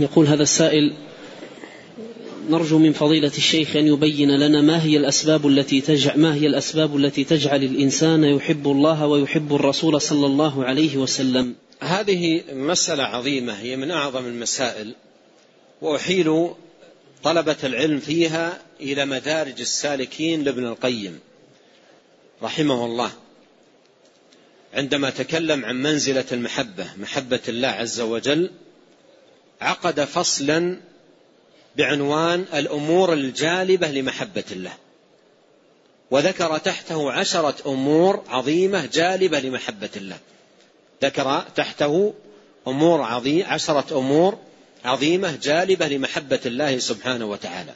يقول هذا السائل نرجو من فضيلة الشيخ أن يبين لنا ما هي الأسباب التي تجعل ما هي الأسباب التي تجعل الإنسان يحب الله ويحب الرسول صلى الله عليه وسلم. هذه مسألة عظيمة هي من أعظم المسائل وأحيل طلبة العلم فيها إلى مدارج السالكين لابن القيم رحمه الله عندما تكلم عن منزلة المحبة محبة الله عز وجل عقد فصلا بعنوان الأمور الجالبة لمحبة الله. وذكر تحته عشرة أمور عظيمة جالبة لمحبة الله. ذكر تحته أمور عظيمة عشرة أمور عظيمة جالبة لمحبة الله سبحانه وتعالى.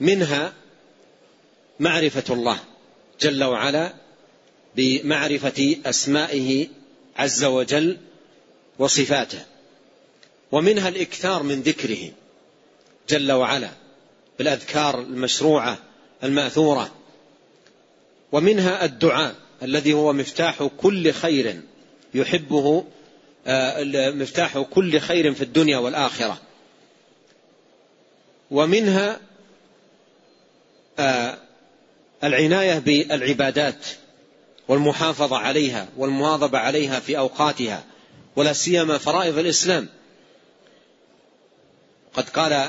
منها معرفة الله جل وعلا بمعرفة أسمائه عز وجل وصفاته. ومنها الإكثار من ذكره جل وعلا بالأذكار المشروعة المأثورة ومنها الدعاء الذي هو مفتاح كل خير يحبه آه، مفتاح كل خير في الدنيا والآخرة. ومنها آه، العناية بالعبادات والمحافظة عليها والمواظبة عليها في أوقاتها ولا سيما فرائض الإسلام. قد قال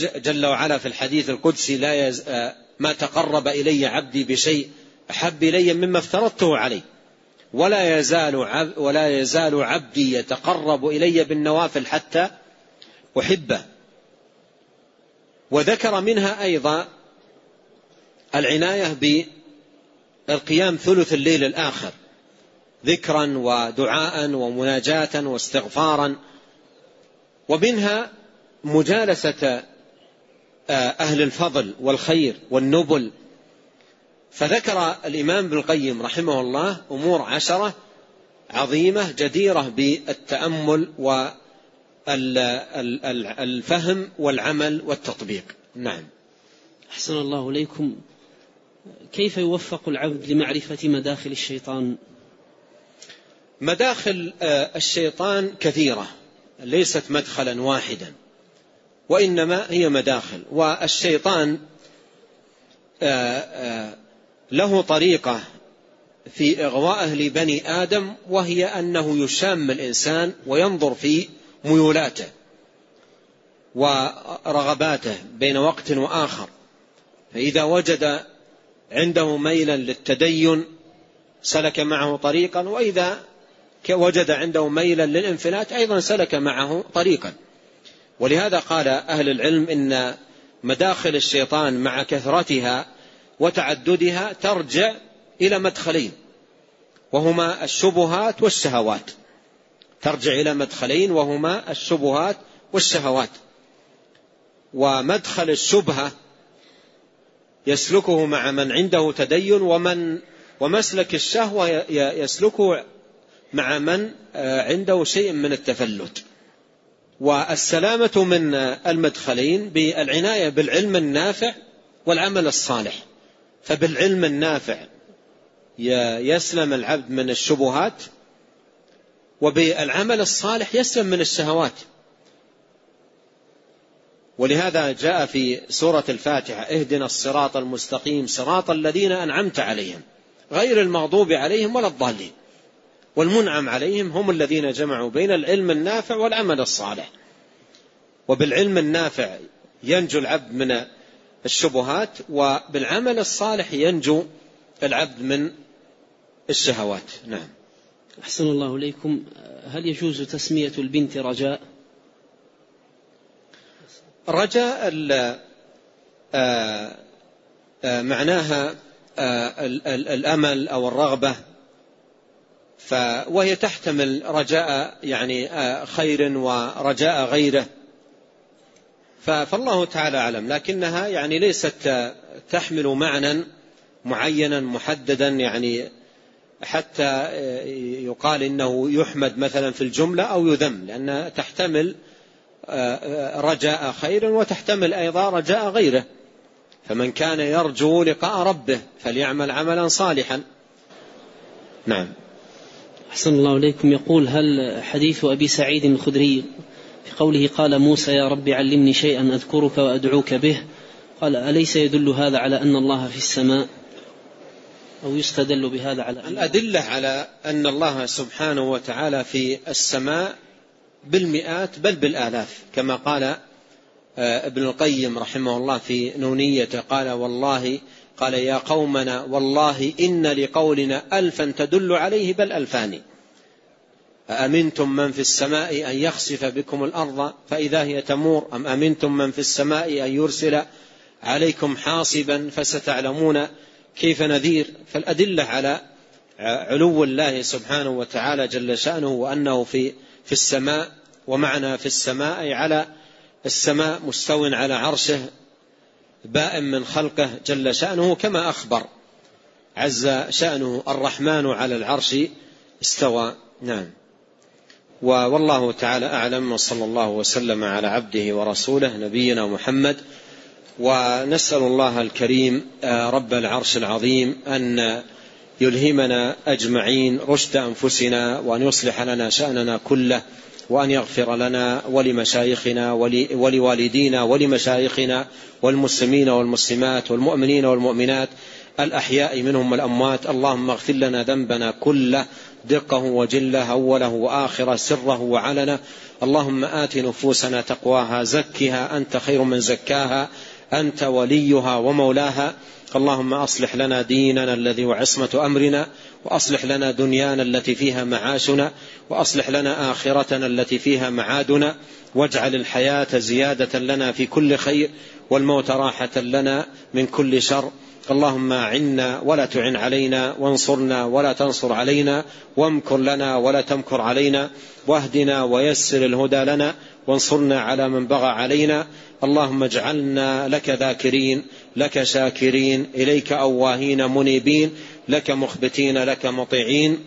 جل وعلا في الحديث القدسي لا يز... آه، ما تقرب إلي عبدي بشيء أحب إلي مما افترضته عليه. ولا يزال عب ولا يزال عبدي يتقرب إلي بالنوافل حتى أحبه. وذكر منها أيضا العناية بالقيام ثلث الليل الآخر ذكرا ودعاء ومناجاة واستغفارا. ومنها مجالسة آه، أهل الفضل والخير والنبل. فذكر الإمام ابن القيم رحمه الله أمور عشرة عظيمة جديرة بالتأمل والفهم والعمل والتطبيق. نعم. أحسن الله إليكم. كيف يوفق العبد لمعرفة مداخل الشيطان؟ مداخل آه، الشيطان كثيرة ليست مدخلا واحدا. وإنما هي مداخل. والشيطان آه، آه، له طريقة في إغواءه لبني آدم وهي أنه يشام الإنسان وينظر في ميولاته ورغباته بين وقت وآخر. فإذا وجد عنده ميلا للتدين سلك معه طريقا وإذا وجد عنده ميلا للإنفلات أيضا سلك معه طريقا. ولهذا قال أهل العلم إن مداخل الشيطان مع كثرتها وتعددها ترجع إلى مدخلين وهما الشبهات والشهوات. ترجع إلى مدخلين وهما الشبهات والشهوات. ومدخل الشبهة يسلكه مع من عنده تدين ومن ومسلك الشهوة يسلكه مع من آه، عنده شيء من التفلت. والسلامة من المدخلين بالعناية بالعلم النافع والعمل الصالح. فبالعلم النافع يسلم العبد من الشبهات وبالعمل الصالح يسلم من الشهوات. ولهذا جاء في سورة الفاتحة اهدنا الصراط المستقيم صراط الذين أنعمت عليهم غير المغضوب عليهم ولا الضالين. والمنعم عليهم هم الذين جمعوا بين العلم النافع والعمل الصالح. وبالعلم النافع ينجو العبد من الشبهات وبالعمل الصالح ينجو العبد من الشهوات. نعم. أحسن الله إليكم. هل يجوز تسمية البنت رجاء؟ رجاء آه، آه، معناها آه، الأمل أو الرغبة وهي تحتمل رجاء يعني خير ورجاء غيره. فالله تعالى أعلم. لكنها يعني ليست تحمل معنى معينا محددا يعني حتى يقال إنه يحمد مثلا في الجملة أو يذم لأنها تحتمل رجاء خير وتحتمل أيضا رجاء غيره. فمن كان يرجو لقاء ربه فليعمل عملا صالحا. نعم. أحسن الله إليكم. يقول هل حديث أبي سعيد الخدري في قوله قال موسى يا رب علمني شيئا أذكرك وأدعوك به قال أليس يدل هذا على أن الله في السماء؟ أو يستدل بهذا على أن الأدلة على أن الله سبحانه وتعالى في السماء بالمئات بل بالآلاف. كما قال آه، ابن القيم رحمه الله في نونيته قال والله قال يا قومنا والله إن لقولنا ألفا تدل عليه بل ألفان. أأمنتم من في السماء أن يخسف بكم الأرض فإذا هي تمور؟ أم أمنتم من في السماء أن يرسل عليكم حاصبا فستعلمون كيف نذير؟ فالأدلة على علو الله سبحانه وتعالى جل شأنه وأنه في في السماء ومعنى في السماء على السماء مستو على عرشه بائن من خلقه جل شأنه كما أخبر. عز شأنه الرحمن على العرش استوى. نعم. والله تعالى أعلم وصلى الله وسلم على عبده ورسوله نبينا محمد. ونسأل الله الكريم آه، رب العرش العظيم أن يلهمنا أجمعين رشد أنفسنا وأن يصلح لنا شأننا كله وأن يغفر لنا ولمشايخنا ولوالدينا ولمشايخنا والمسلمين والمسلمات والمؤمنين والمؤمنات الأحياء منهم والأموات. اللهم اغفر لنا ذنبنا كله دقه وجله أوله وآخره سره وعلنه. اللهم آت نفوسنا تقواها زكها أنت خير من زكاها أنت وليها ومولاها. اللهم أصلح لنا ديننا الذي هو عصمة أمرنا وأصلح لنا دنيانا التي فيها معاشنا وأصلح لنا آخرتنا التي فيها معادنا واجعل الحياة زيادة لنا في كل خير والموت راحة لنا من كل شر. اللهم عنا ولا تعن علينا وانصرنا ولا تنصر علينا وامكر لنا ولا تمكر علينا واهدنا ويسر الهدى لنا وانصرنا على من بغى علينا. اللهم اجعلنا لك ذاكرين. لك شاكرين إليك أواهين منيبين لك مخبتين لك مطيعين.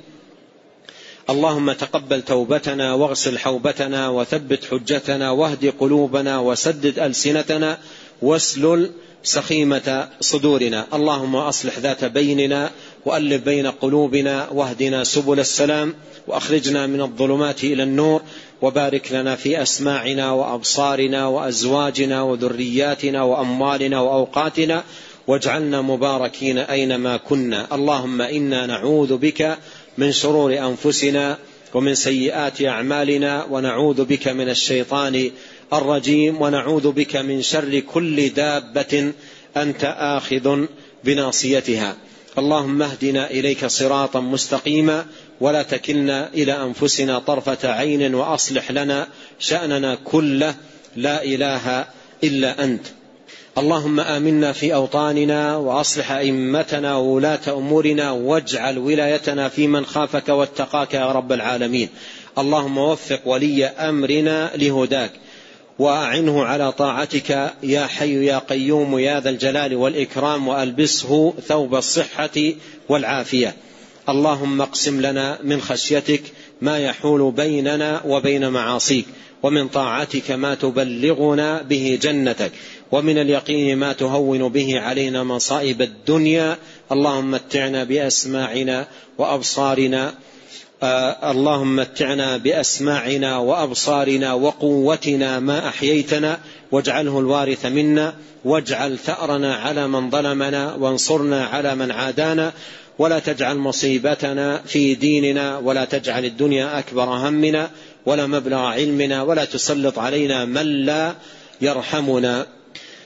اللهم تقبل توبتنا واغسل حوبتنا وثبت حجتنا واهد قلوبنا وسدد ألسنتنا واسلل سخيمة صدورنا. اللهم أصلح ذات بيننا وألف بين قلوبنا واهدنا سبل السلام وأخرجنا من الظلمات إلى النور وبارك لنا في أسماعنا وأبصارنا وأزواجنا وذرياتنا وأموالنا وأوقاتنا واجعلنا مباركين أينما كنا. اللهم إنا نعوذ بك من شرور أنفسنا ومن سيئات أعمالنا ونعوذ بك من الشيطان الرجيم ونعوذ بك من شر كل دابة أنت آخذ بناصيتها. اللهم اهدنا إليك صراطا مستقيما ولا تكلنا إلى أنفسنا طرفة عين وأصلح لنا شأننا كله. لا إله إلا أنت. اللهم آمنا في أوطاننا وأصلح أئمتنا وولاة أمورنا واجعل ولايتنا في من خافك واتقاك يا رب العالمين. اللهم وفق ولي أمرنا لهداك. وأعنه على طاعتك يا حي يا قيوم يا ذا الجلال والإكرام وألبسه ثوب الصحة والعافية. اللهم اقسم لنا من خشيتك ما يحول بيننا وبين معاصيك ومن طاعتك ما تبلغنا به جنتك ومن اليقين ما تهون به علينا مصائب الدنيا. اللهم متعنا بأسماعنا وأبصارنا آه اللهم متعنا بأسماعنا وأبصارنا وقوتنا ما أحييتنا واجعله الوارث منا واجعل ثأرنا على من ظلمنا وانصرنا على من عادانا. ولا تجعل مصيبتنا في ديننا ولا تجعل الدنيا أكبر همنا ولا مبلغ علمنا ولا تسلط علينا من لا يرحمنا.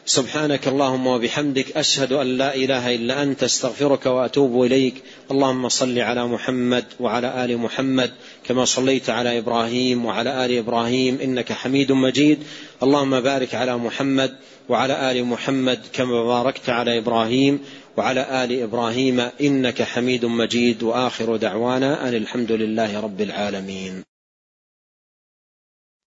سبحانك اللهم وبحمدك أشهد أن لا إله إلا أنت أستغفرك وأتوب إليك. اللهم صل على محمد وعلى آل محمد كما صليت على إبراهيم وعلى آل إبراهيم إنك حميد مجيد. اللهم بارك على محمد وعلى آل محمد كما باركت على إبراهيم وعلى آل إبراهيم إنك حميد مجيد. وآخر دعوانا أن الحمد لله رب العالمين.